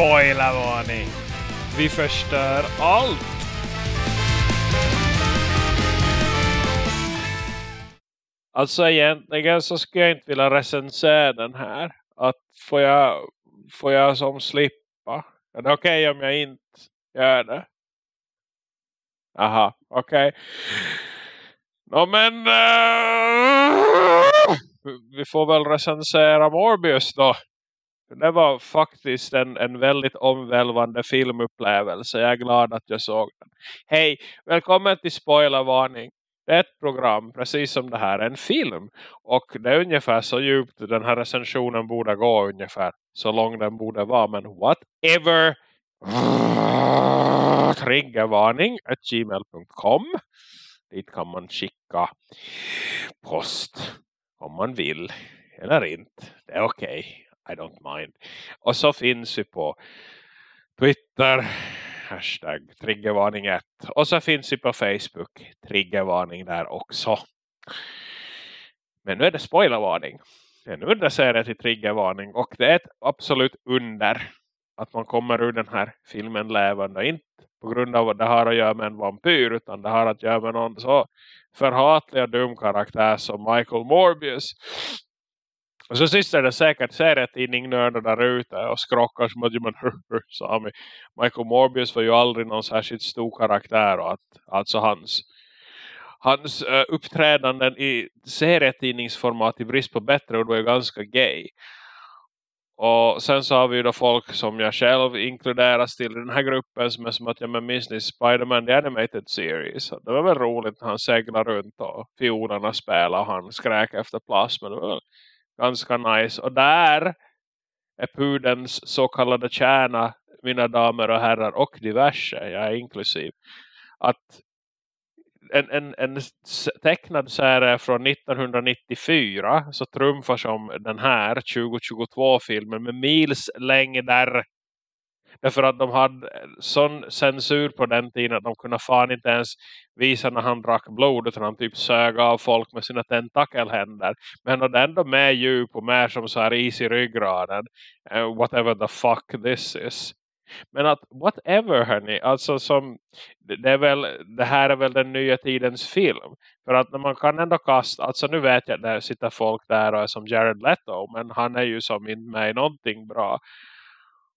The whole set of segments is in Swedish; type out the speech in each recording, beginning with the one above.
Spoilervarning! Vi förstör allt! Alltså egentligen så skulle jag inte vilja recensera den här. Att får jag, får jag som slippa? Är det okej okay om jag inte gör det? Aha, okej. Okay. No, men uh, vi får väl recensera Morbius då. Det var faktiskt en, en väldigt omvälvande filmupplevelse. Jag är glad att jag såg den. Hej, välkommen till Spoilervarning. Det är ett program, precis som det här, en film. Och det är ungefär så djupt den här recensionen borde gå ungefär. Så lång den borde vara, men whatever. Triggervarning at gmail.com Dit kan man skicka post om man vill eller inte. Det är okej. Okay. I don't mind. Och så finns vi på Twitter hashtag triggervarning 1. Och så finns vi på Facebook triggervarning där också. Men nu är det spoilervarning. Det är en underserie till triggervarning och det är ett absolut under att man kommer ur den här filmen levande. Inte på grund av att det har att göra med en vampyr utan det har att göra med någon så förhatlig och dum karaktär som Michael Morbius. Och så sist är det säkert serietidningnördar där ute och skrockar som att man Sami. Michael Morbius var ju aldrig någon särskilt stor karaktär och att alltså hans hans uh, uppträdanden i serietidningsformat i brist på bättre ord var ju ganska gay. Och sen så har vi ju då folk som jag själv inkluderas till den här gruppen som är som att jag minns ni Spiderman The Animated Series. Det var väl roligt när han seglar runt och fiolerna spelar och han skräk efter plasmen. Det var väl ganska nice. Och där är pudens så kallade kärna, mina damer och herrar och diverse, jag är inklusiv. Att en, en, en tecknad serie från 1994 så trumfar som den här 2022-filmen med mils längder. Därför att de hade sån censur på den tiden att de kunde fan inte ens visa när han drack blod utan han typ sög av folk med sina tentakelhänder. Men han hade ändå med djup och mer som så här is i ryggraden. Uh, whatever the fuck this is. Men att whatever hörni, alltså som det är väl det här är väl den nya tidens film. För att när man kan ändå kasta, alltså nu vet jag att det sitter folk där och är som Jared Leto, men han är ju som inte med i någonting bra.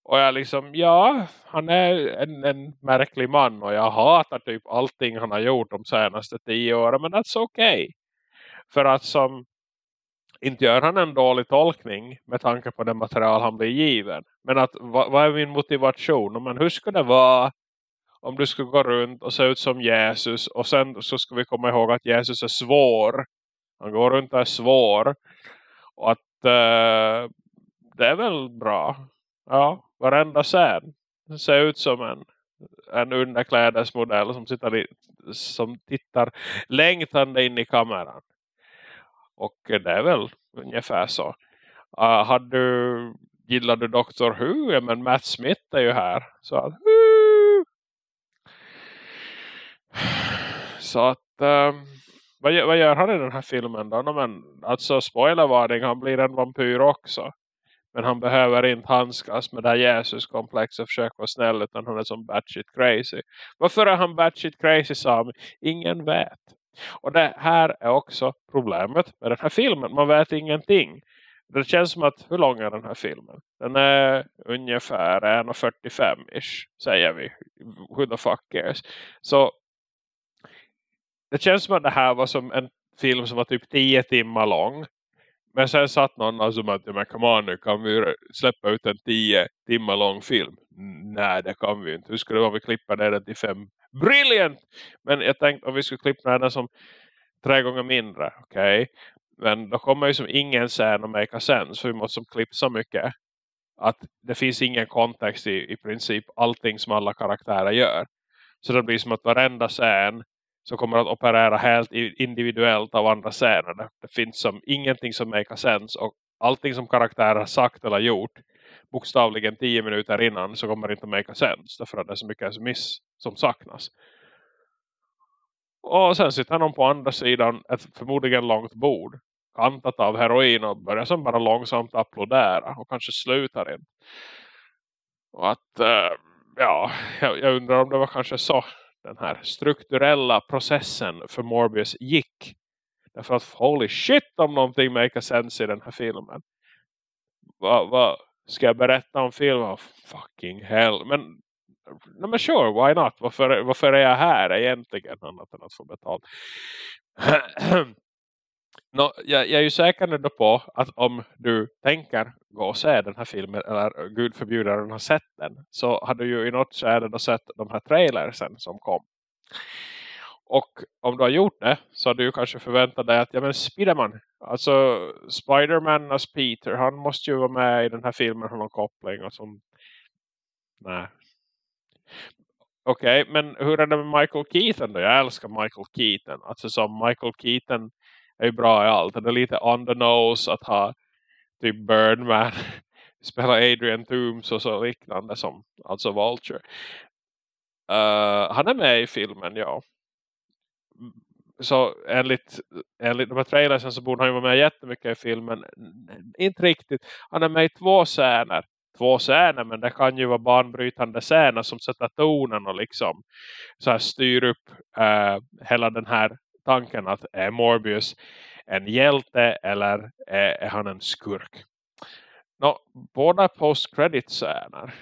Och jag liksom, ja, han är en, en märklig man och jag hatar typ allting han har gjort de senaste tio åren, men that's okay. För att som inte gör han en dålig tolkning med tanke på det material han blir given. Men att, vad, vad är min motivation? Men hur skulle det vara om du skulle gå runt och se ut som Jesus och sen så ska vi komma ihåg att Jesus är svår. Han går runt och är svår. Och att uh, det är väl bra. Ja, varenda scen ser ut som en, en underklädesmodell som, sitter i, som tittar längtande in i kameran. Och det är väl ungefär så. Ah, uh, hade du, gillar du Dr. Who? Ja, men Matt Smith är ju här. Så att, uh. så att uh, vad, gör, vad gör han i den här filmen då? No, men, alltså spoilervarning, han blir en vampyr också. Men han behöver inte handskas med det här Jesus-komplexet och försöka vara snäll utan han är som batshit crazy. Varför är han batshit crazy Sami? Ingen vet. Och det här är också problemet med den här filmen. Man vet ingenting. Det känns som att, hur lång är den här filmen? Den är ungefär 1.45-ish, säger vi. Who the fuck cares? Så det känns som att det här var som en film som var typ 10 timmar lång. Men sen satt någon och som att, men come on nu, kan vi släppa ut en tio timmar lång film? Nej, det kan vi inte. Hur skulle det vara om vi klipper ner den till fem brilliant! Men jag tänkte om vi skulle klippa ner den som tre gånger mindre, okej. Okay? Men då kommer ju som ingen scen att make sense. För vi måste som klippa så mycket. Att det finns ingen kontext i, i princip allting som alla karaktärer gör. Så det blir som att varenda scen som kommer att operera helt individuellt av andra scener. Det finns som ingenting som make sense. Och allting som karaktärer har sagt eller gjort bokstavligen tio minuter innan så kommer det inte make sense. Därför att det är så mycket miss som saknas. Och sen sitter någon på andra sidan ett förmodligen långt bord. Kantat av heroin och börjar som bara långsamt applådera. Och kanske slutar in. Och att, eh, ja, jag, undrar om det var kanske så den här strukturella processen för Morbius gick. Därför att holy shit om någonting make sense i den här filmen. Vad va, ska jag berätta om filmen? Oh, fucking hell. Men, no, men sure, why not? Varför, varför är jag här egentligen annat än att få betalt? no, jag, jag, är ju säker ändå på att om du tänker gå och se den här filmen eller gud förbjuder den har sett den så har du ju i något skede då sett de här trailersen som kom. Och om du har gjort det så har du kanske förväntat dig att ja men Spiderman, alltså Spiderman as Peter, han måste ju vara med i den här filmen har någon koppling och som nej. Okej, okay, men hur är det med Michael Keaton då? Jag älskar Michael Keaton. Alltså som Michael Keaton är ju bra i allt. Det är lite on the nose att ha typ Birdman spela Adrian Toomes och så liknande som alltså Vulture. Uh, han är med i filmen, ja mm, så enligt, enligt de här trailersen så borde han ju vara med jättemycket i filmen. Inte riktigt. Han är med i två scener. Två scener men det kan ju vara banbrytande scener som sätter tonen och liksom så här styr upp uh, hela den här tanken att är Morbius en hjälte eller är, är han en skurk? Nå, båda post-credit-scener.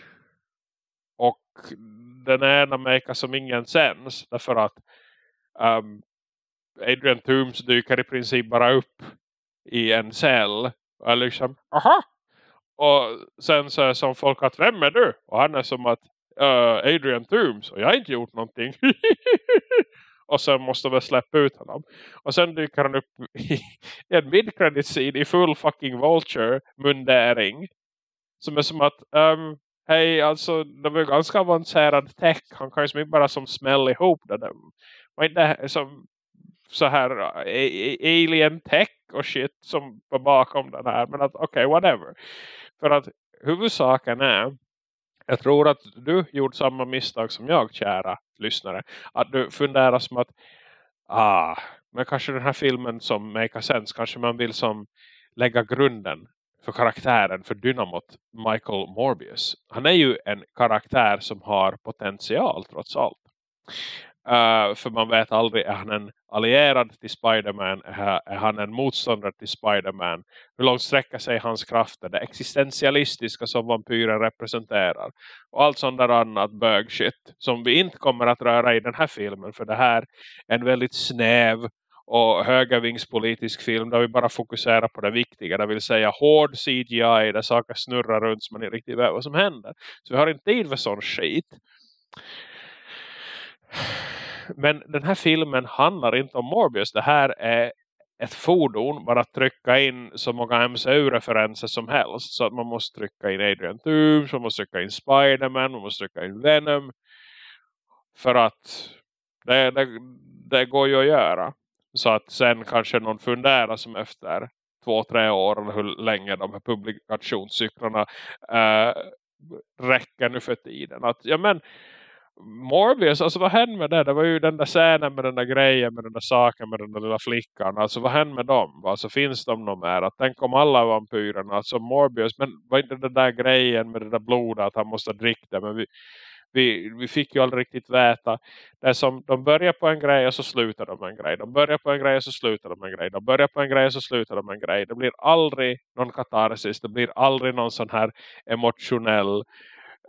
Och den ena märker som ingen sens därför att um, Adrian Toomes dyker i princip bara upp i en cell och är liksom, aha! Och sen så är som folk att, vem är du? Och han är som att, uh, Adrian Toomes och jag har inte gjort någonting. och sen måste vi släppa ut honom. Och sen dyker han upp i en mid-credit scene i full fucking vulture mundering. Som är som att, um, hej alltså det är ganska avancerad tech. Han kan ju inte bara som smälla ihop det. Var inte som så här eh, eh, alien tech och shit som var bakom den här. Men att okej, okay, whatever. För att huvudsaken är jag tror att du gjort samma misstag som jag, kära lyssnare. Att du funderar som att ah, men kanske den här filmen som make sense, kanske man vill som lägga grunden för karaktären för Dynamot Michael Morbius. Han är ju en karaktär som har potential trots allt. Uh, för man vet aldrig, är han en allierad till Spiderman? Är, är han en motståndare till Spiderman? Hur långt sträcker sig hans krafter? Det existentialistiska som vampyren representerar. Och allt sånt där annat bögshit som vi inte kommer att röra i den här filmen. För det här är en väldigt snäv och högervingspolitisk film där vi bara fokuserar på det viktiga. Det vill säga hård CGI där saker snurrar runt som man inte riktigt vet vad som händer. Så vi har inte tid för sån skit. Men den här filmen handlar inte om Morbius. Det här är ett fordon bara att trycka in så många MCU-referenser som helst. Så att man måste trycka in Adrian Toomes, man måste trycka in Spiderman, man måste trycka in Venom. För att det, det, det går ju att göra. Så att sen kanske någon funderar som efter två, tre år eller hur länge de här publikationscyklarna äh, räcker nu för tiden. Att ja men Morbius, alltså vad hände med det? Det var ju den där scenen med den där grejen, med den där saken, med den där lilla flickan. Alltså vad hände med dem? Alltså finns de nog mer? Att tänk om alla vampyrerna, alltså Morbius, men var inte den där grejen med det där blodet att han måste dricka det? Men vi, vi, vi fick ju aldrig riktigt veta. Det är som, de börjar på en grej och så slutar de med en grej. De börjar på en grej och så slutar de med en grej. De börjar på en grej och så slutar de med en grej. Det blir aldrig någon katarsis. Det blir aldrig någon sån här emotionell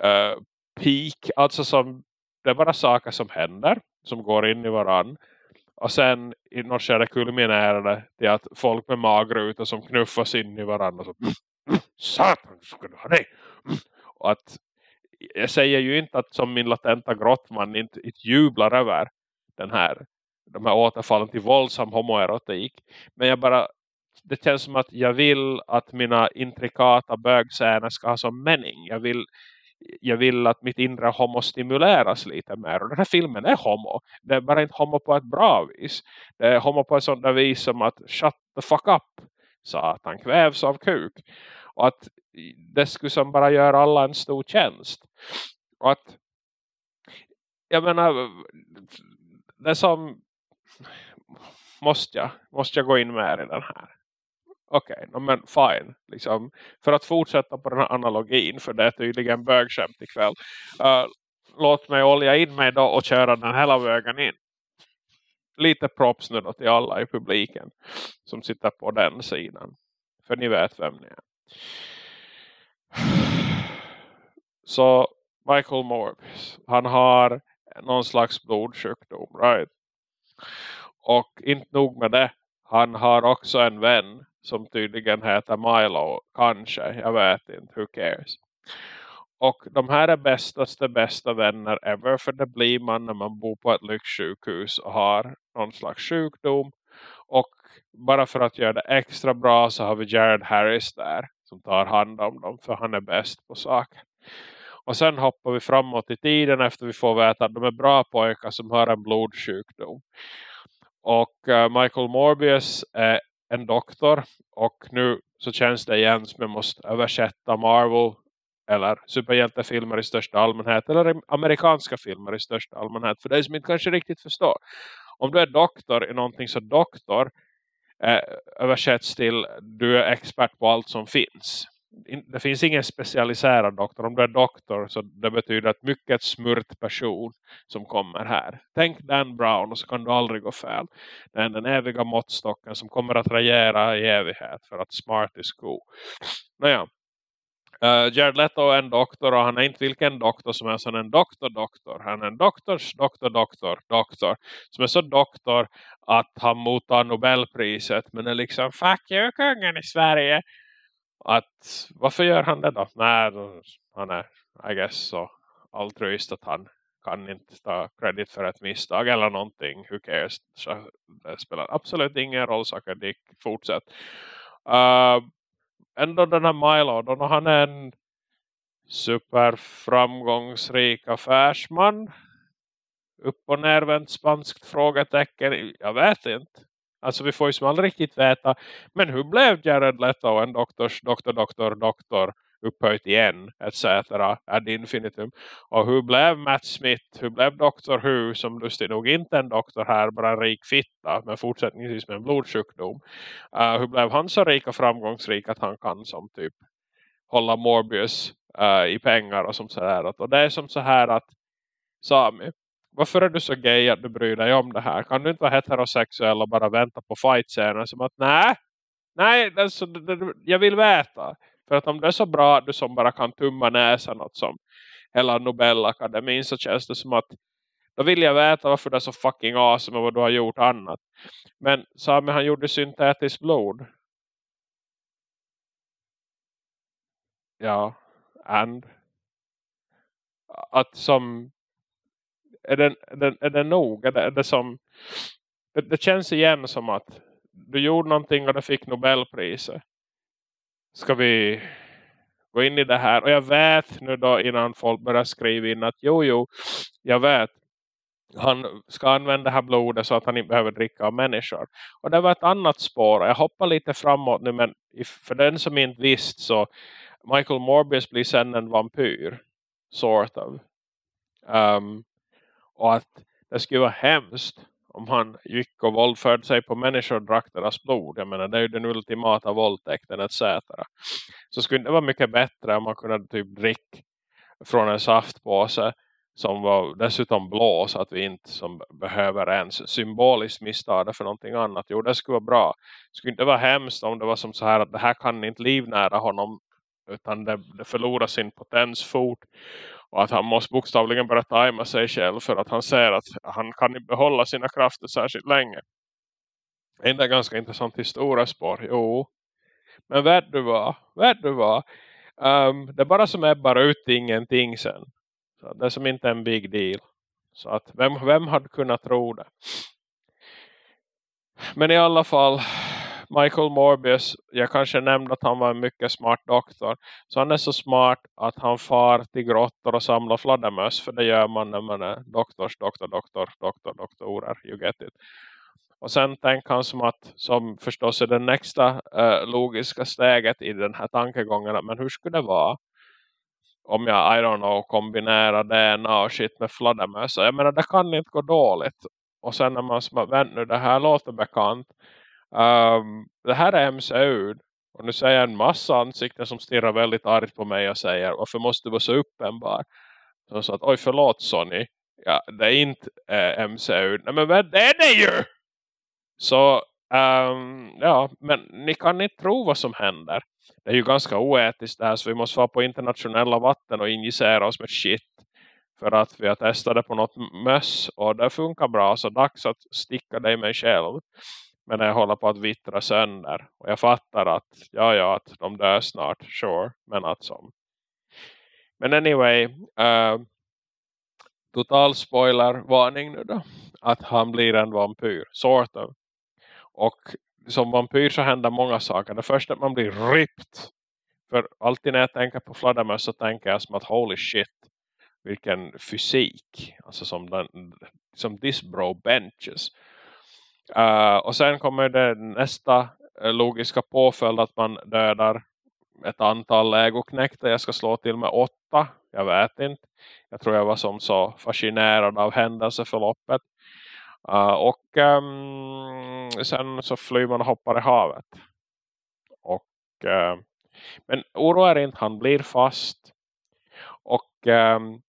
uh, peak. Alltså som det är bara saker som händer. Som går in i varann. Och sen i något skede kulminerar det till att folk med magrutor som knuffas in i varandra. Så, mm, mm, Satan, ska du ha dig? Mm. Och att jag säger ju inte att som min latenta grottman inte, inte jublar över den här, de här återfallen till våldsam homoerotik. Men jag bara, det känns som att jag vill att mina intrikata bögscener ska ha som mening. Jag vill, jag vill att mitt inre homo stimuleras lite mer. Och den här filmen är homo. Det är bara inte homo på ett bra vis. Det är homo på ett sånt där vis som att shut the fuck up. Så att han kvävs av kuk. Och att det skulle som bara göra alla en stor tjänst. Och att jag menar det som måste jag, måste jag gå in med i den här. Okej, okay, men fine. Liksom, för att fortsätta på den här analogin. För det är tydligen bögskämt ikväll. Uh, låt mig olja in mig då och köra den hela vägen in. Lite props nu då till alla i publiken. Som sitter på den sidan. För ni vet vem ni är. Så Michael Morbius. Han har någon slags blodsjukdom. Right? Och inte nog med det. Han har också en vän som tydligen heter Milo. Kanske, jag vet inte. Who cares? Och de här är bästaste bästa vänner ever. För det blir man när man bor på ett lyxsjukhus och har någon slags sjukdom. Och bara för att göra det extra bra så har vi Jared Harris där. Som tar hand om dem för han är bäst på saker. Och sen hoppar vi framåt i tiden efter vi får veta att de är bra pojkar som har en blodsjukdom. Och eh, Michael Morbius är en doktor. Och nu så känns det igen som jag måste översätta Marvel eller superhjältefilmer i största allmänhet eller amerikanska filmer i största allmänhet för det som inte kanske riktigt förstår. Om du är doktor i någonting så doktor eh, översätts till du är expert på allt som finns det finns ingen specialiserad doktor. Om du är doktor så det betyder att mycket smurt person som kommer här. Tänk Dan Brown och så kan du aldrig gå fel. Det är den eviga måttstocken som kommer att regera i evighet för att smart is cool. Nåja. Uh, Jared Leto är en doktor och han är inte vilken doktor som helst. Han är en doktor-doktor. Han är en doktors doktor-doktor-doktor som är så doktor att han mottar Nobelpriset men är liksom fuck you kungen i Sverige att varför gör han det då? Nej, han är I guess så altruist att han kan inte ta kredit för ett misstag eller någonting. Who cares? Så det spelar absolut ingen roll. Saker Dick fortsätt. Uh, ändå den här Milo. Då han är en superframgångsrik affärsman. Upp- och nervänt spanskt frågetecken. Jag vet inte. Alltså vi får ju som aldrig riktigt veta. Men hur blev Jared Leto en doktors, doktor, doktor, doktor upphöjt igen etc. ad infinitum. Och hur blev Matt Smith, hur blev Dr. Who som lustigt nog inte en doktor här, bara en rik fitta men fortsättningsvis med en blodsjukdom. Uh, hur blev han så rik och framgångsrik att han kan som typ hålla Morbius uh, i pengar och som sådär. Och det är som så här att Sami, varför är du så gay att du bryr dig om det här? Kan du inte vara heterosexuell och bara vänta på fight-scener? Som att nej, nej, alltså, jag vill veta. För att om det är så bra att du som bara kan tumma näsan åt som hela Nobelakademin så känns det som att då vill jag veta varför det är så fucking awesome och vad du har gjort annat. Men Sami han gjorde syntetiskt blod. Ja, and att som är det är det, är det nog? Är det, är det som det, det, känns igen som att du gjorde någonting och du fick Nobelpriset. Ska vi gå in i det här? Och jag vet nu då innan folk börjar skriva in att jo, jo, jag vet. Han ska använda det här blodet så att han inte behöver dricka av människor. Och det var ett annat spår. Jag hoppar lite framåt nu men för den som inte visst så Michael Morbius blir sen en vampyr. Sort of. Um, och att det skulle vara hemskt om han gick och våldförde sig på människor och drack deras blod. Jag menar, det är ju den ultimata våldtäkten etc. Så skulle det vara mycket bättre om man kunde typ dricka från en saftpåse som var dessutom blå så att vi inte som behöver ens symboliskt missta det för någonting annat. Jo, det skulle vara bra. Det skulle inte vara hemskt om det var som så här att det här kan inte livnära honom utan det, det förlorar sin potens fort och att han måste bokstavligen börja tajma sig själv för att han ser att han kan inte behålla sina krafter särskilt länge. Det där ganska intressant historia spår. Jo. Men vet du vad? värd du var. Um, ehm, det är bara som ebbar ut ingenting sen. Så det är som inte en big deal. Så att vem, vem hade kunnat tro det? Men i alla fall Michael Morbius, jag kanske nämnde att han var en mycket smart doktor. Så han är så smart att han far till grottor och samlar fladdermöss. För det gör man när man är doktors, doktor, doktor, doktor, doktorer. You get it. Och sen tänker han som att, som förstås är det nästa eh, logiska steget i den här tankegången. Men hur skulle det vara? Om jag, I don't know, kombinerar DNA och shit med fladdermöss. Jag menar, det kan inte gå dåligt. Och sen när man som att, nu det här låter bekant Um, det här är MCU. Och nu säger jag en massa ansikten som stirrar väldigt argt på mig och säger varför måste du vara så uppenbar? Så sa att oj förlåt Sonny, Ja, det är inte eh, MCU. Nej men vad är det ju? Så um, ja, men ni kan inte tro vad som händer. Det är ju ganska oetiskt det här så vi måste vara på internationella vatten och injicera oss med shit. För att vi har testat det på något möss och det funkar bra så dags att sticka dig mig själv. Men jag håller på att vittra sönder. Och jag fattar att, ja ja, att de dör snart, sure. Men att som. Men anyway, uh, total spoiler varning nu då. Att han blir en vampyr, sort of. Och som vampyr så händer många saker. Det första är att man blir ripped. För alltid när jag tänker på fladdermöss så tänker jag som att holy shit. Vilken fysik. Alltså som, den, som this bro benches. Uh, och sen kommer det nästa eh, logiska påföljd att man dödar ett antal legoknäkter. Jag ska slå till med åtta. Jag vet inte. Jag tror jag var som så fascinerad av händelseförloppet. Uh, och um, sen så flyr man och hoppar i havet. Och, uh, men oroa inte, han blir fast. Och um,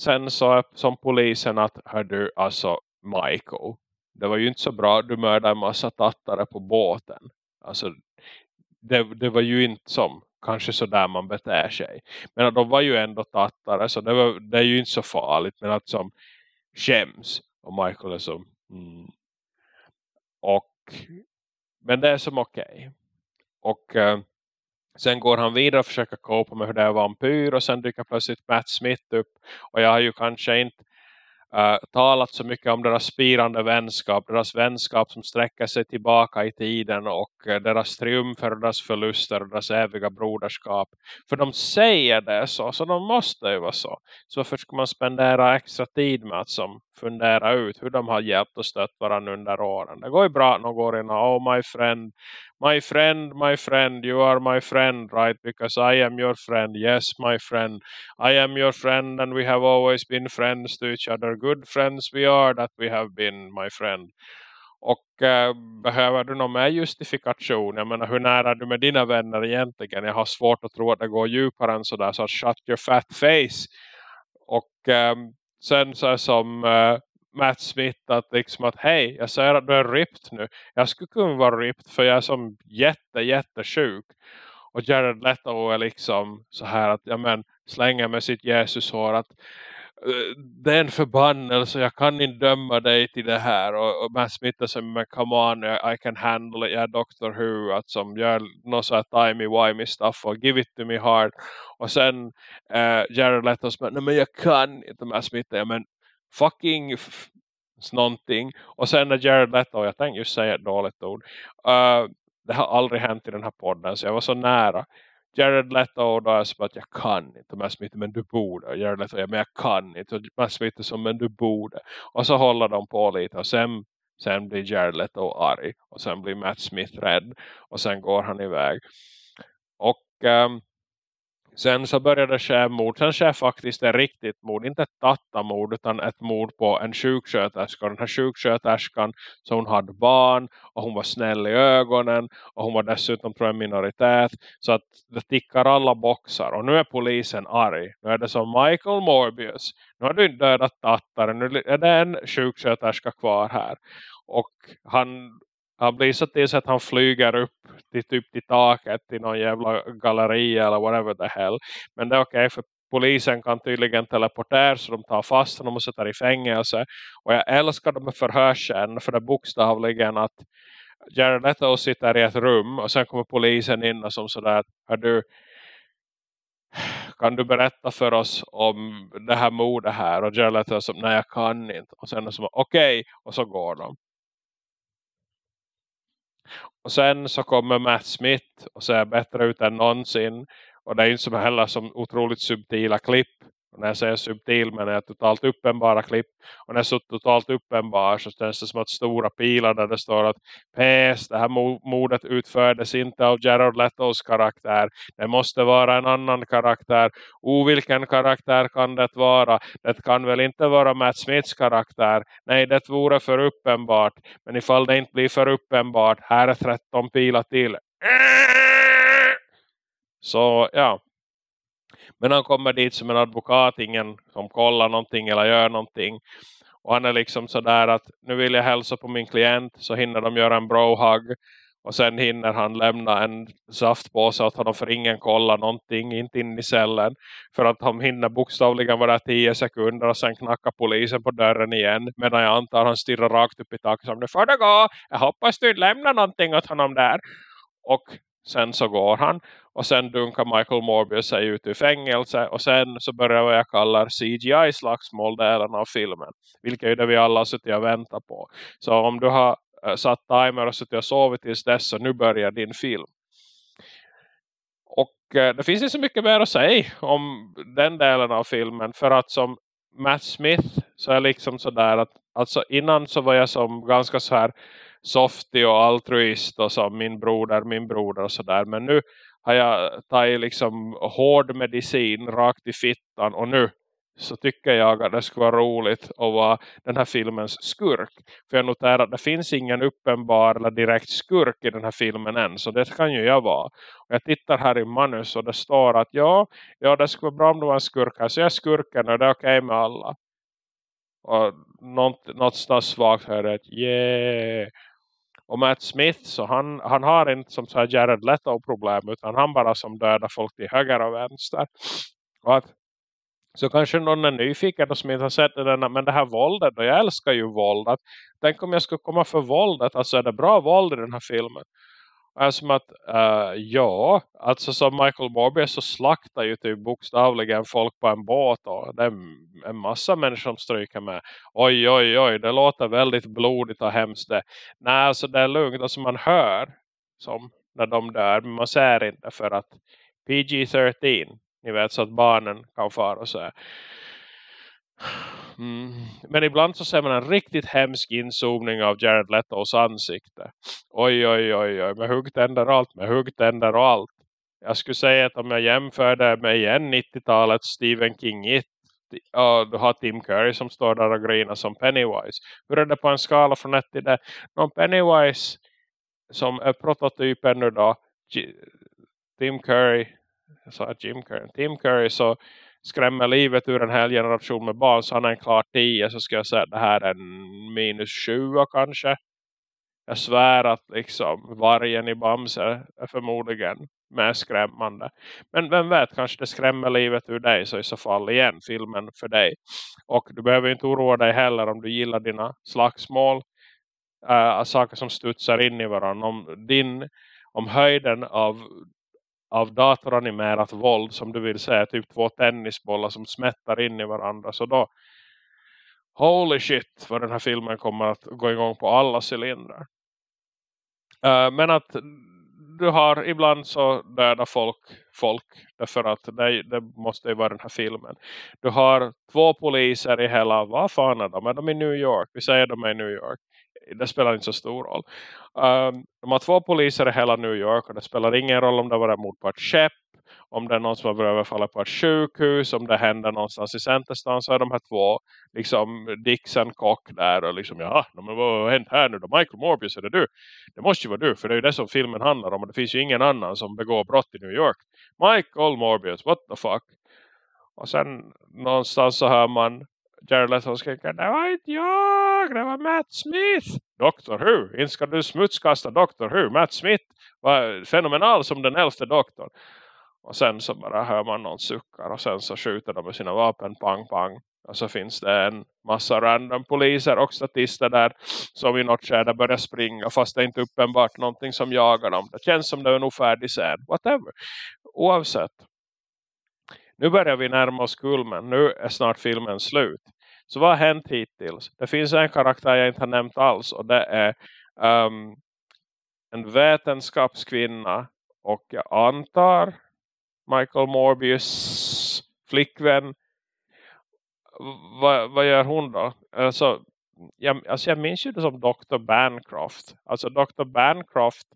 sen så som polisen att, hör du, alltså Michael, det var ju inte så bra du mördade en massa tattare på båten. Alltså det, det var ju inte som kanske så där man beter sig. Men de var ju ändå tattare så det, var, det är ju inte så farligt. Men att som skäms. Och Michael är som mm. och men det är som okej. Okay. Och uh, sen går han vidare och försöker kopa med hur det är vampyr. Och sen dyker plötsligt Matt Smith upp. Och jag har ju kanske inte Äh, talat så mycket om deras spirande vänskap. Deras vänskap som sträcker sig tillbaka i tiden och äh, deras triumfer och deras förluster och deras eviga broderskap. För de säger det så, så de måste ju vara så. Så varför ska man spendera extra tid med att som fundera ut hur de har hjälpt och stött varandra under åren. Det går ju bra att de går in och, oh my friend, my friend, my friend, you are my friend, right? Because I am your friend. Yes, my friend. I am your friend and we have always been friends to each other. Good friends we are that we have been, my friend. Och äh, behöver du någon mer justifikation? Jag menar, hur nära är du med dina vänner egentligen? Jag har svårt att tro att det går djupare än sådär. Så shut your fat face. Och äh, sen så är som äh, Matt Smith att liksom att hej, jag säger att du är ripped nu. Jag skulle kunna vara ripped för jag är som jätte, jättesjuk. Och Jared Leto är liksom så här att ja men slänger med sitt Jesushår att eh, det är en förbannelse, jag kan inte döma dig till det här. Och, och Matt Smith är som, men come on, I can handle it, jag är Doctor Who. Att som gör något så här timey-wimey stuff och give it to me hard. Och sen uh, Jared Leto som, nej men jag kan inte Matt Smith, ja men fucking någonting. Och sen när Jared Leto, jag tänkte just säga ett dåligt ord. Uh, det har aldrig hänt i den här podden så jag var så nära. Jared Leto och då är som att jag kan inte. Matt Smith, men du borde. Jared Leto, ja men jag kan inte. Och Matt Smith som, men du borde. Och så håller de på lite och sen, sen blir Jared Leto arg. Och sen blir Matt Smith rädd. Och sen går han iväg. Och um, Sen så började det ske mord. Sen sker faktiskt ett riktigt mord. Inte ett tattamord utan ett mord på en sjuksköterska. Den här sjuksköterskan så hon hade barn och hon var snäll i ögonen. Och hon var dessutom tror jag minoritet. Så att det tickar alla boxar. Och nu är polisen arg. Nu är det som Michael Morbius. Nu har du dödat tattaren. Nu är det en sjuksköterska kvar här. Och han han blir så till så att han flyger upp till typ till taket i någon jävla galleri eller whatever the hell. Men det är okej okay, för polisen kan tydligen teleportera så de tar fast honom och sätter i fängelse. Och jag älskar de förhörsen för det bokstavligen att Jared Leto sitter i ett rum och sen kommer polisen in och som sådär att du kan du berätta för oss om det här mordet här och Jared Leto som nej jag kan inte och sen så okej okay, och så går de och sen så kommer Matt Smith och ser bättre ut än någonsin. Och det är inte som heller som otroligt subtila klipp. Och när jag säger subtil men är totalt uppenbara klipp. Och när jag så totalt uppenbar så känns det som att stora pilar där det står att PS, det här mordet utfördes inte av Gerard Letos karaktär. Det måste vara en annan karaktär. O, vilken karaktär kan det vara? Det kan väl inte vara Matt Smiths karaktär. Nej, det vore för uppenbart. Men ifall det inte blir för uppenbart, här är 13 pilar till. Så ja, men han kommer dit som en advokat, ingen som kollar någonting eller gör någonting. Och han är liksom sådär att nu vill jag hälsa på min klient så hinner de göra en brohug. Och sen hinner han lämna en saftpåse åt honom för ingen kollar någonting, inte in i cellen. För att han hinner bokstavligen vara tio sekunder och sen knackar polisen på dörren igen. Medan jag antar han stirrar rakt upp i taket som nu får det gå. Jag hoppas du lämnar någonting åt honom där. Och sen så går han. Och sen dunkar Michael Morbius sig ut ur fängelse. Och sen så börjar vad jag kallar CGI-slagsmål delen av filmen. Vilket är det vi alla har suttit och väntat på. Så om du har eh, satt timer och suttit och sovit tills dess så nu börjar din film. Och eh, det finns inte så mycket mer att säga om den delen av filmen. För att som Matt Smith så är liksom sådär att alltså innan så var jag som ganska så här softig och altruist och som min broder, min broder och sådär. Men nu har jag tagit liksom hård medicin rakt i fittan och nu så tycker jag att det skulle vara roligt att vara den här filmens skurk. För jag noterar att det finns ingen uppenbar eller direkt skurk i den här filmen än. Så det kan ju jag vara. Och jag tittar här i manus och det står att ja, ja det skulle vara bra om du var en skurk här. Så jag är skurken och det är okej okay med alla. Och något, något svagt här att yeah. Och Matt Smith så han, han har inte som så här Jared Leto problem utan han bara som dödar folk till höger och vänster. Och att, så kanske någon är nyfiken och som inte har sett den men det här våldet, och jag älskar ju våld. Att, tänk om jag skulle komma för våldet, alltså är det bra våld i den här filmen? Är som att, uh, ja, alltså som Michael Morbius så slaktar ju typ bokstavligen folk på en båt och det är en massa människor som stryker med. Oj, oj, oj, det låter väldigt blodigt och hemskt det. Nej, alltså det är lugnt, alltså man hör som när de dör, men man ser inte för att PG-13, ni vet så att barnen kan fara och så Mm. Men ibland så ser man en riktigt hemsk inzoomning av Jared Letos ansikte. Oj, oj, oj, oj. Med huggtänder och allt. Med huggtänder och allt. Jag skulle säga att om jag jämförde med igen 90-talets Stephen King 1. Ja, du har Tim Curry som står där och grinar som Pennywise. Hur är det på en skala från 1 till det? Någon Pennywise som är prototypen nu då. G Tim Curry. Jag sa Jim Curry. Tim Curry så skrämmer livet ur en hel generation med barn så han är en klar 10 så ska jag säga att det här är en minus 20 kanske. Jag svär att liksom vargen i Bamse är förmodligen mer skrämmande. Men vem vet, kanske det skrämmer livet ur dig så i så fall igen filmen för dig. Och du behöver inte oroa dig heller om du gillar dina slagsmål. Äh, saker som studsar in i varandra. Om, din, om höjden av av datoranimerat våld som du vill säga typ två tennisbollar som smättar in i varandra så då holy shit vad den här filmen kommer att gå igång på alla cylindrar. Uh, men att du har ibland så döda folk folk därför att det, det måste ju vara den här filmen. Du har två poliser i hela, vad fan är de? Är de i New York? Vi säger de är i New York det spelar inte så stor roll. Um, de har två poliser i hela New York och det spelar ingen roll om det var mord på ett skepp, om det är någon som har överfallit på ett sjukhus, om det händer någonstans i centerstan så är de här två liksom Dixon Kock där och liksom ja, men vad har hänt här nu då? Michael Morbius, är det du? Det måste ju vara du, för det är ju det som filmen handlar om och det finns ju ingen annan som begår brott i New York. Michael Morbius, what the fuck? Och sen någonstans så hör man Jared Leto skriker, det var inte jag, det var Matt Smith. Doctor Who, inte ska du smutskasta Doctor Who. Matt Smith var fenomenal som den äldste doktorn. Och sen så bara hör man någon suckar och sen så skjuter de med sina vapen, pang pang. Och så finns det en massa random poliser och statister där som i något skede börjar springa fast det är inte uppenbart någonting som jagar dem. Det känns som det är en ofärdig scen. Whatever. Oavsett nu börjar vi närma oss kulmen. Nu är snart filmen slut. Så vad har hänt hittills? Det finns en karaktär jag inte har nämnt alls. Och det är um, en vetenskapskvinna. Och jag antar Michael Morbius flickvän. vad, vad gör hon då? Alltså jag, alltså jag minns ju det som Dr. Bancroft. Alltså Dr. Bancroft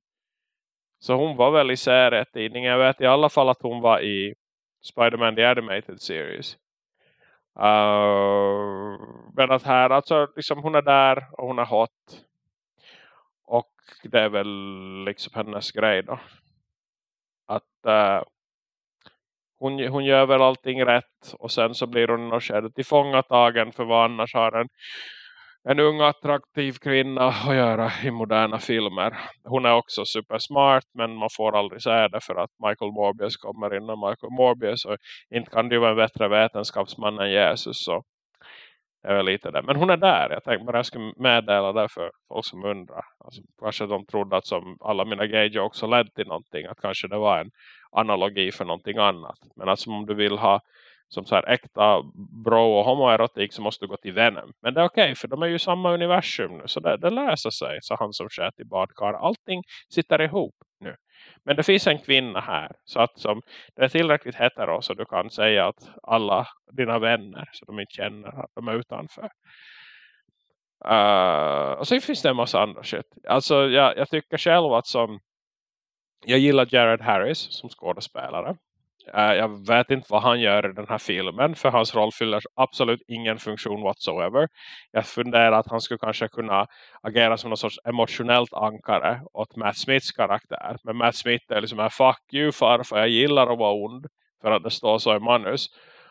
så hon var väl i serietidningen. Jag vet i alla fall att hon var i Spider-Man The Animated Series. Uh, men att här, alltså liksom hon är där och hon är hot. Och det är väl liksom hennes grej då. Att uh, hon, hon gör väl allting rätt. Och sen så blir hon och skede tillfångatagen för vad annars har en en ung attraktiv kvinna att göra i moderna filmer. Hon är också supersmart men man får aldrig säga det för att Michael Morbius kommer in och Michael Morbius och inte kan du vara en bättre vetenskapsman än Jesus så det är väl lite det. Men hon är där. Jag tänkte bara jag skulle meddela det för folk som undrar. Alltså, kanske de trodde att som alla mina gay också ledde till någonting. Att kanske det var en analogi för någonting annat. Men alltså om du vill ha som så här äkta bro och homoerotik så måste du gå till Venom. Men det är okej okay, för de är ju samma universum nu så det, det löser sig. Så han som sköt i badkar. Allting sitter ihop nu. Men det finns en kvinna här så att som, det är tillräckligt hetero så du kan säga att alla dina vänner så de inte känner att de är utanför. Uh, och så finns det en massa andra shit. Alltså jag, jag tycker själv att som jag gillar Jared Harris som skådespelare. Eh, jag vet inte vad han gör i den här filmen. För hans roll fyller absolut ingen funktion whatsoever. Jag funderar att han skulle kanske kunna agera som någon sorts emotionellt ankare åt Matt Smiths karaktär. Men Matt Smith är liksom här, fuck you farfar, jag gillar att vara ond. För att det står så i manus.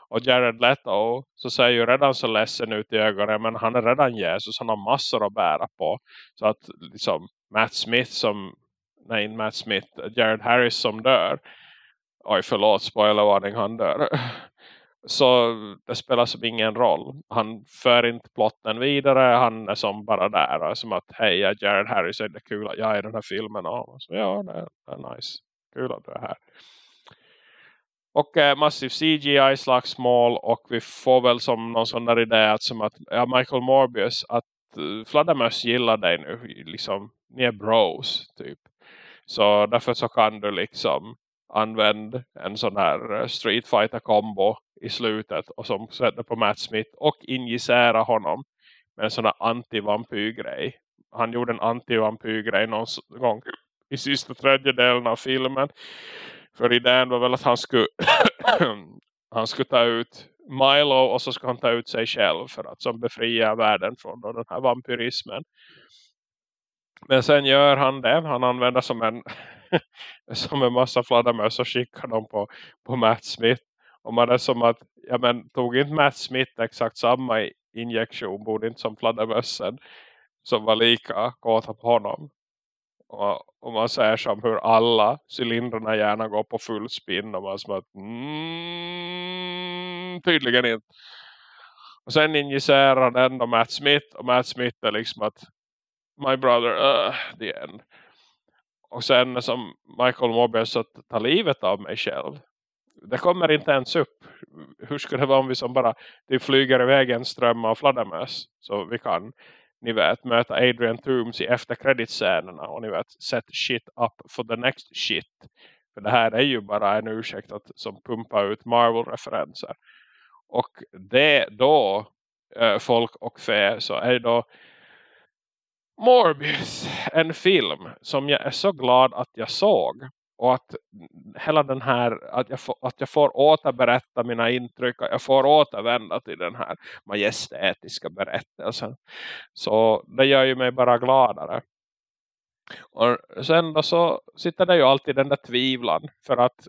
Och Jared Leto så ser ju redan så ledsen ut i ögonen. Men han är redan Jesus. Han har massor att bära på. Så att liksom Matt Smith som, nej Matt Smith, Jared Harris som dör oj förlåt spoilervarning han dör. Så det spelar som ingen roll. Han för inte plotten vidare han är som bara där. Och som att hej jag är Jared Harris är det kul att jag är i den här filmen och så, ja det är, det är nice. Kul att du är här. Och eh, massiv CGI slagsmål och vi får väl som någon sån där idé att som att ja, Michael Morbius att uh, Fladdermöss gillar dig nu liksom. Ni är bros typ. Så därför så kan du liksom använd en sån här eh, Street Fighter combo i slutet och som sätter på Matt Smith och injicera honom med en sån här anti-vampyrgrej. Han gjorde en anti-vampyrgrej någon gång i sista tredjedelen av filmen. För idén var väl att han skulle han skulle ta ut Milo och så ska han ta ut sig själv för att som befria världen från då, den här vampyrismen. Men sen gör han det. Han använder som en som en massa fladdermöss och skickar dem på, på Matt Smith. Och man är som att, ja men tog inte Matt Smith exakt samma injektion, borde inte som fladdermössen som var lika kåta på honom. Och, och man säger som hur alla cylindrarna gärna går på full spin och man som att mm, tydligen inte. Och sen injicerar han ändå Matt Smith och Matt Smith är liksom att my brother, uh, the end. Och sen som Michael Morbius att ta livet av mig själv. Det kommer inte ens upp. Hur skulle det vara om vi som bara typ flyger iväg en ström av fladdermöss. Så vi kan, ni vet, möta Adrian Toomes i efterkreditscenerna. Och ni vet, set shit up for the next shit. För det här är ju bara en ursäkt att som pumpa ut Marvel-referenser. Och det då, eh, folk och fä, så är det då Morbius, en film som jag är så glad att jag såg. Och att hela den här, att jag, får, att jag får återberätta mina intryck. Jag får återvända till den här majestätiska berättelsen. Så det gör ju mig bara gladare. Och sen då så sitter det ju alltid den där tvivlan. För att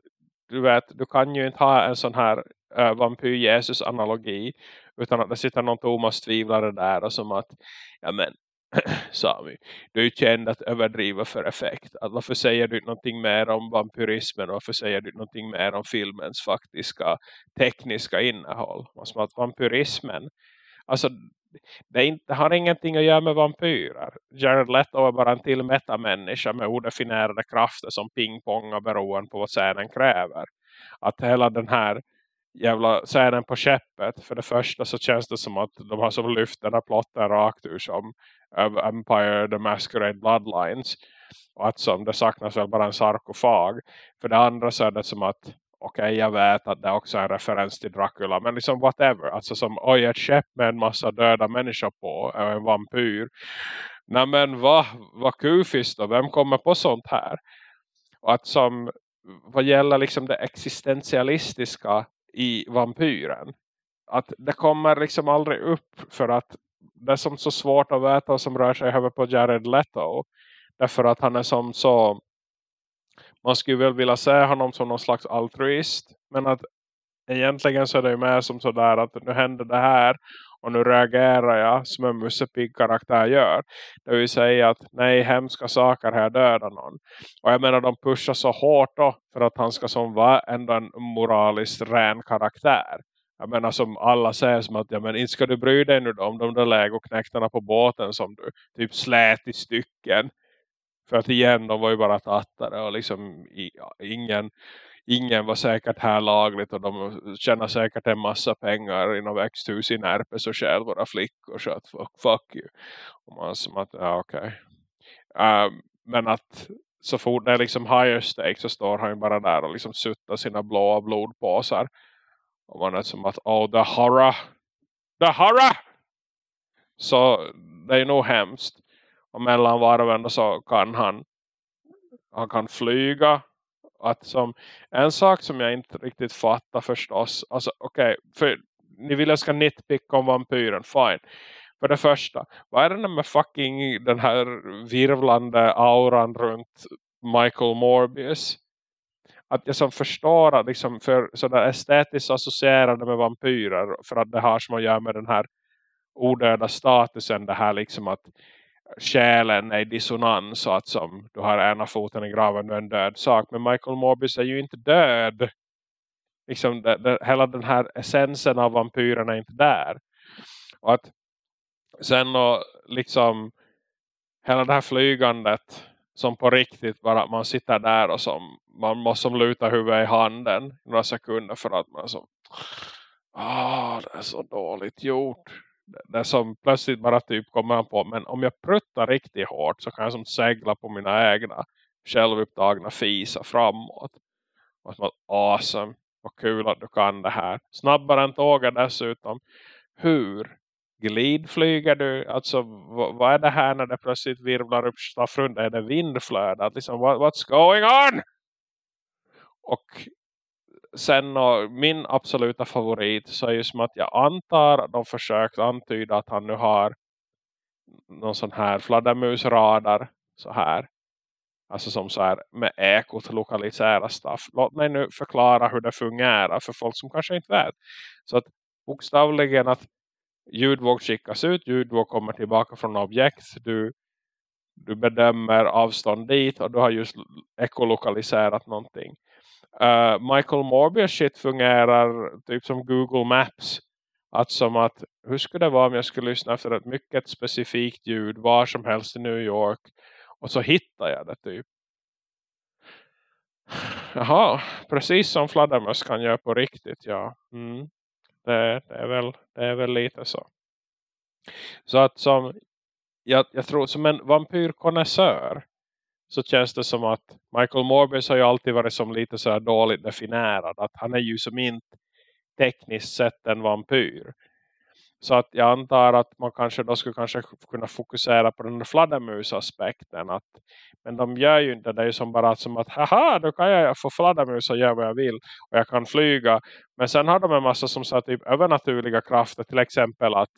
du vet, du kan ju inte ha en sån här äh, vampyr-Jesus-analogi. Utan att det sitter någon Thomas tvivlare där och som att, ja men Sami, du är ju känd att överdriva för effekt. Att varför säger du någonting mer om vampyrismen? Varför säger du någonting mer om filmens faktiska tekniska innehåll? Som att vampyrismen, alltså det, inte, det har ingenting att göra med vampyrer. Jared Leto är bara en till metamänniska med odefinierade krafter som pingpongar beroende på vad scenen kräver. Att hela den här jävla scenen på skeppet. För det första så känns det som att de har som lyft den här plotten rakt ur som Empire The Masquerade Bloodlines. Och att som det saknas väl bara en sarkofag. För det andra så är det som att okej okay, jag vet att det också är en referens till Dracula. Men liksom whatever. Alltså som oj ett skepp med en massa döda människor på. Och en vampyr. Nej men vad, va kufiskt då? Vem kommer på sånt här? Och att som vad gäller liksom det existentialistiska i vampyren. Att det kommer liksom aldrig upp för att det är som så svårt att veta som rör sig över på Jared Leto. Därför att han är som så man skulle väl vilja se honom som någon slags altruist. Men att egentligen så är det ju mer som sådär att nu händer det här. Och nu reagerar jag som en mussepig karaktär gör. Det vill säga att nej, hemska saker här dödar någon. Och jag menar de pushar så hårt då. För att han ska som vara ändå en moraliskt ren karaktär. Jag menar som alla säger som att ja, men inte ska du bry dig nu då om de där lägoknäktarna på båten som du typ slät i stycken. För att igen, de var ju bara tattare och liksom ja, ingen, ingen var säkert här lagligt och de tjänar säkert en massa pengar inom växthus i Närpes och själv våra flickor så att fuck, fuck you. Och man som att, ja okej. Okay. Um, men att så fort det är liksom higher stakes så står han ju bara där och liksom suttar sina blåa blodpåsar. Och man är som att, oh the horror. The horror! Så det är nog hemskt. Och mellan varven så kan han han kan flyga att som en sak som jag inte riktigt fattar förstås alltså okej, okay, för ni vill jag ska nitpicka om vampyren, fine. För det första, vad är det med fucking den här virvlande auran runt Michael Morbius? Att jag som förstår att liksom för sådär estetiskt associerade med vampyrer för att det har som att göra med den här odöda statusen det här liksom att själen är i dissonans så att som du har ena foten i graven och en död sak. Men Michael Morbius är ju inte död. Liksom det, det, hela den här essensen av vampyren är inte där. Och att sen och liksom hela det här flygandet som på riktigt bara man sitter där och som man måste som luta huvudet i handen några sekunder för att man så ah, det är så dåligt gjort det som plötsligt bara typ kommer på. Men om jag pruttar riktigt hårt så kan jag som segla på mina egna självupptagna fisa framåt. Och så, awesome, vad kul att du kan det här. Snabbare än tåget dessutom. Hur glidflyger du? Alltså vad är det här när det plötsligt virvlar upp staffrunda? Är det vindflöde? Liksom, what, what's going on? Och sen och min absoluta favorit så är ju som att jag antar att de försökt antyda att han nu har någon sån här fladdermusradar så här. Alltså som så här med ekot lokalisera staff. Låt mig nu förklara hur det fungerar för folk som kanske inte vet. Så att bokstavligen att ljudvåg skickas ut, ljudvåg kommer tillbaka från objekt. Du, du bedömer avstånd dit och du har just ekolokaliserat någonting. Uh, Michael Morbius shit fungerar typ som Google Maps. Att som att, hur skulle det vara om jag skulle lyssna efter ett mycket specifikt ljud var som helst i New York. Och så hittar jag det typ. Jaha, precis som fladdermöss kan göra på riktigt, ja. Mm. Det, det, är väl, det är väl lite så. Så att som, jag, jag tror som en vampyrkonnässör så känns det som att Michael Morbius har ju alltid varit som lite så här dåligt definierad. Att han är ju som inte tekniskt sett en vampyr. Så att jag antar att man kanske då skulle kanske kunna fokusera på den fladdermusaspekten. Att, men de gör ju inte det. som bara som att haha, då kan jag få fladdermus och göra vad jag vill. Och jag kan flyga. Men sen har de en massa som så typ övernaturliga krafter. Till exempel att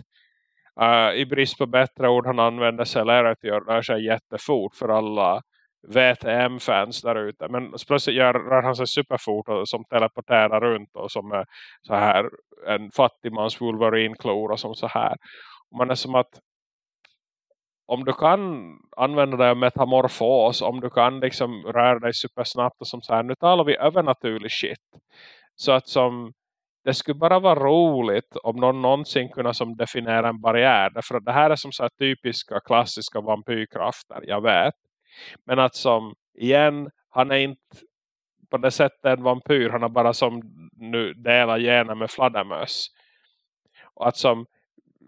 uh, i brist på bättre ord han använder Celerity och rör sig jättefort för alla VTM-fans där ute. Men plötsligt gör, rör han sig superfort och som teleporterar runt och som är så här en fattigmans Wolverine-klor och som så här. Och man är som att om du kan använda dig av metamorfos, om du kan liksom röra dig supersnabbt och som så här, nu talar vi övernaturlig shit. Så att som det skulle bara vara roligt om någon någonsin kunde som definiera en barriär. Därför att det här är som så här typiska klassiska vampyrkrafter, jag vet. Men att som, igen, han är inte på det sättet en vampyr. Han har bara som nu delar gener med fladdermöss. Och att som,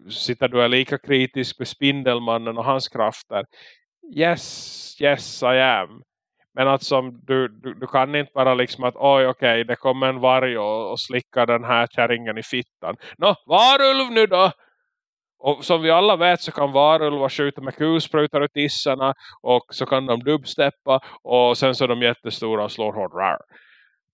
sitter du är lika kritisk med Spindelmannen och hans krafter. Yes, yes I am. Men att som du, du, du kan inte bara liksom att oj okej okay, det kommer en varg och, och slickar den här kärringen i fittan. Nå, varulv nu då! Och som vi alla vet så kan varulvar skjuta med kulsprutar och tissarna. och så kan de dubbsteppa och sen så är de jättestora och slår hårt rar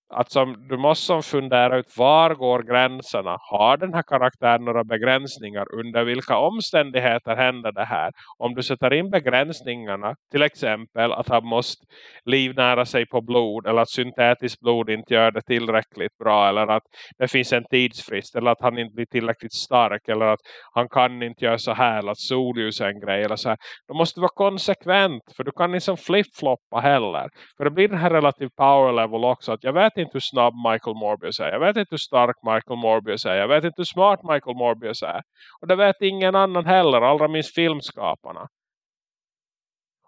att som, du måste fundera ut var går gränserna. Har den här karaktären några begränsningar? Under vilka omständigheter händer det här? Om du sätter in begränsningarna, till exempel att han måste livnära sig på blod. Eller att syntetiskt blod inte gör det tillräckligt bra. Eller att det finns en tidsfrist. Eller att han inte blir tillräckligt stark. Eller att han kan inte göra så här. Eller att solljus är en grej. Eller så här. Då måste du vara konsekvent. För du kan inte flip-floppa heller. För det blir den här relativ power level också. Att jag vet inte hur snabb Michael Morbius är. Jag vet inte hur stark Michael Morbius är. Jag vet inte hur smart Michael Morbius är. Och det vet ingen annan heller. Allra minst filmskaparna.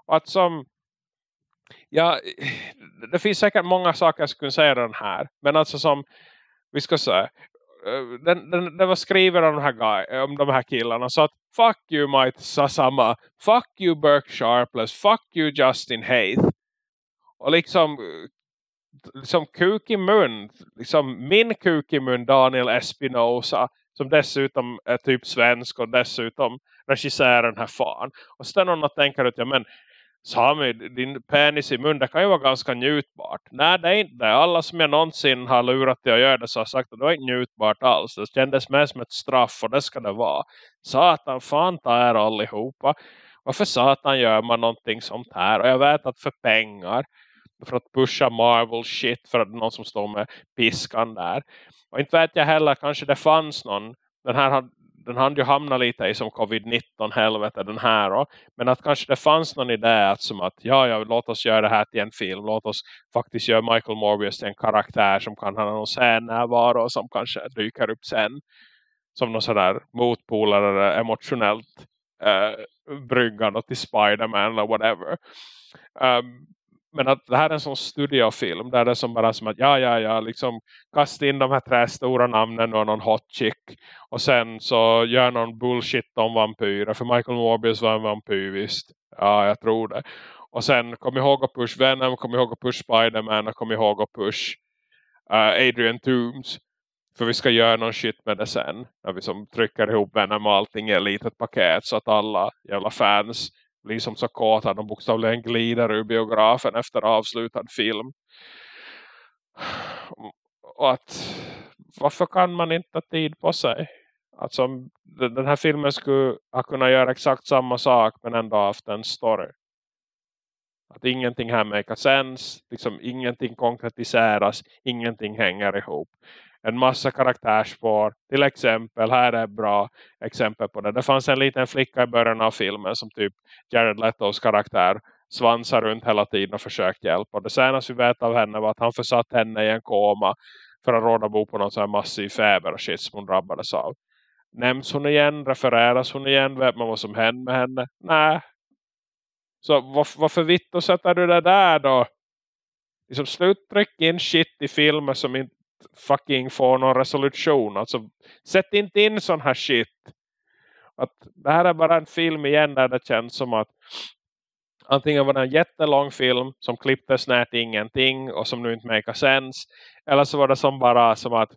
Och att som... Ja, det finns säkert många saker jag skulle säga den här. Men alltså som... Vi ska säga eh, den, den, den var skriven om de, här guy, eh, om de här killarna så att fuck you Mike Sasama, fuck you Burke Sharpless, fuck you Justin Haith och liksom eh, liksom kuk i mun, liksom min kuk i mun Daniel Espinosa som dessutom är typ svensk och dessutom regisserar den här fan. Och så någon och tänker ut ja men Sami, din penis i mun, det kan ju vara ganska njutbart. Nej, det är inte det. Alla som jag någonsin har lurat till att göra det så har sagt att det var inte njutbart alls. Det kändes mer som ett straff och det ska det vara. Satan, fan ta er allihopa. Varför satan gör man någonting sånt här? Och jag vet att för pengar för att pusha Marvel shit för att någon som står med piskan där. Och inte vet jag heller, kanske det fanns någon, den här den hade ju hamnat lite i som covid-19 helvete den här då. Men att kanske det fanns någon idé att som att ja, ja, låt oss göra det här till en film. Låt oss faktiskt göra Michael Morbius till en karaktär som kan ha någon scennärvaro och som kanske dyker upp sen. Som någon sådär motpolare emotionellt eh, bryggan till Spiderman eller whatever. Um, men att det här är en sån studiofilm där det är som bara som att ja, ja, ja, liksom kasta in de här tre stora namnen och någon hot chick och sen så gör någon bullshit om vampyrer för Michael Morbius var en vampyr visst. Ja, jag tror det. Och sen kom ihåg att push Venom, kom ihåg att push Spiderman och kom ihåg att push uh, Adrian Toomes. För vi ska göra någon shit med det sen. När vi som trycker ihop Venom och allting i ett litet paket så att alla jävla fans blir som så kåta. De bokstavligen glider ur biografen efter avslutad film. Och att varför kan man inte ha tid på sig? Alltså den här filmen skulle ha kunnat göra exakt samma sak men ändå haft en story. Att ingenting här make sense, liksom ingenting konkretiseras, ingenting hänger ihop en massa karaktärsspår. Till exempel, här är ett bra exempel på det. Det fanns en liten flicka i början av filmen som typ Jared Letos karaktär svansar runt hela tiden och försökt hjälpa. Och det senaste vi vet av henne var att han försatt henne i en koma för att råda bo på någon sån här massiv feber och shit som hon drabbades av. Nämns hon igen? Refereras hon igen? Vet man vad som hände med henne? Nej. Så varför, varför vitt och sätter du det där då? Liksom sluttryck in shit i filmer som inte fucking få någon resolution. Alltså, sätt inte in sån här shit. Att det här är bara en film igen där det känns som att antingen var det en jättelång film som klipptes ner till ingenting och som nu inte make sense. Eller så var det som bara som att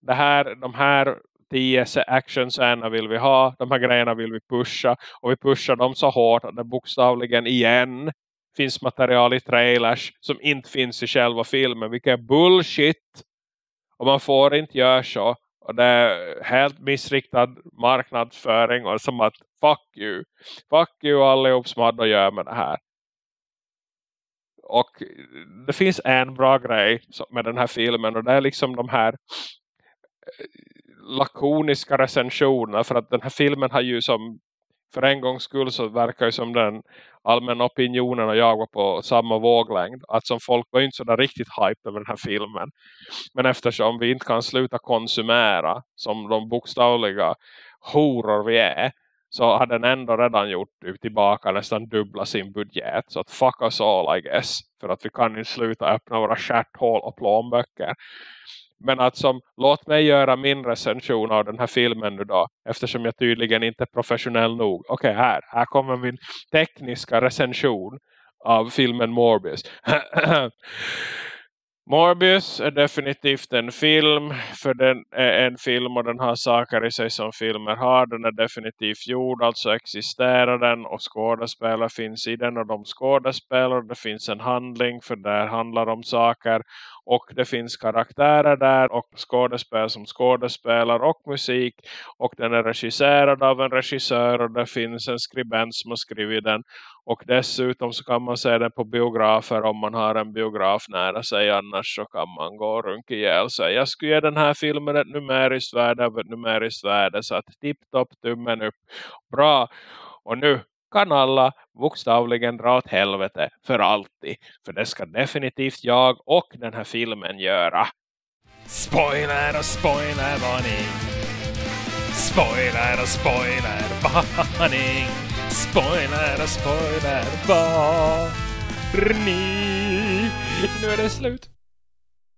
det här, de här tio actionscenerna vill vi ha. De här grejerna vill vi pusha. Och vi pushar dem så hårt att det bokstavligen igen finns material i trailers som inte finns i själva filmen. Vilket är bullshit. Och man får inte göra så. Och det är helt missriktad marknadsföring. Och som att fuck you. Fuck you allihop som hade att göra med det här. Och det finns en bra grej med den här filmen. Och det är liksom de här eh, lakoniska recensionerna. För att den här filmen har ju som för en gångs skull så verkar ju som den allmänna opinionen och jag var på samma våglängd. Att som folk var inte så där riktigt hype över den här filmen. Men eftersom vi inte kan sluta konsumera som de bokstavliga horor vi är. Så har den ändå redan gjort tillbaka nästan dubbla sin budget. Så att fuck us all I guess. För att vi kan inte sluta öppna våra stjärthål och plånböcker. Men att som, låt mig göra min recension av den här filmen nu då. Eftersom jag tydligen inte är professionell nog. Okej, okay, här. Här kommer min tekniska recension av filmen Morbius. Morbius är definitivt en film för den är en film och den har saker i sig som filmer har. Den är definitivt gjord, alltså existerar den och skådespelare finns i den och de skådespelar. Det finns en handling för där handlar om saker och det finns karaktärer där och skådespel som skådespelar och musik och den är regisserad av en regissör och det finns en skribent som har skrivit den och dessutom så kan man se den på biografer om man har en biograf nära sig annars så kan man gå och runka ihjäl sig. Jag skulle ge den här filmen ett numeriskt värde av ett numeriskt värde så att tipptopp tummen upp. Bra! Och nu kan alla bokstavligen dra åt helvete för alltid. För det ska definitivt jag och den här filmen göra. Spoiler och spoiler varning. Spoiler och spoiler varning. Spoiler och spoiler varning. Nu är det slut.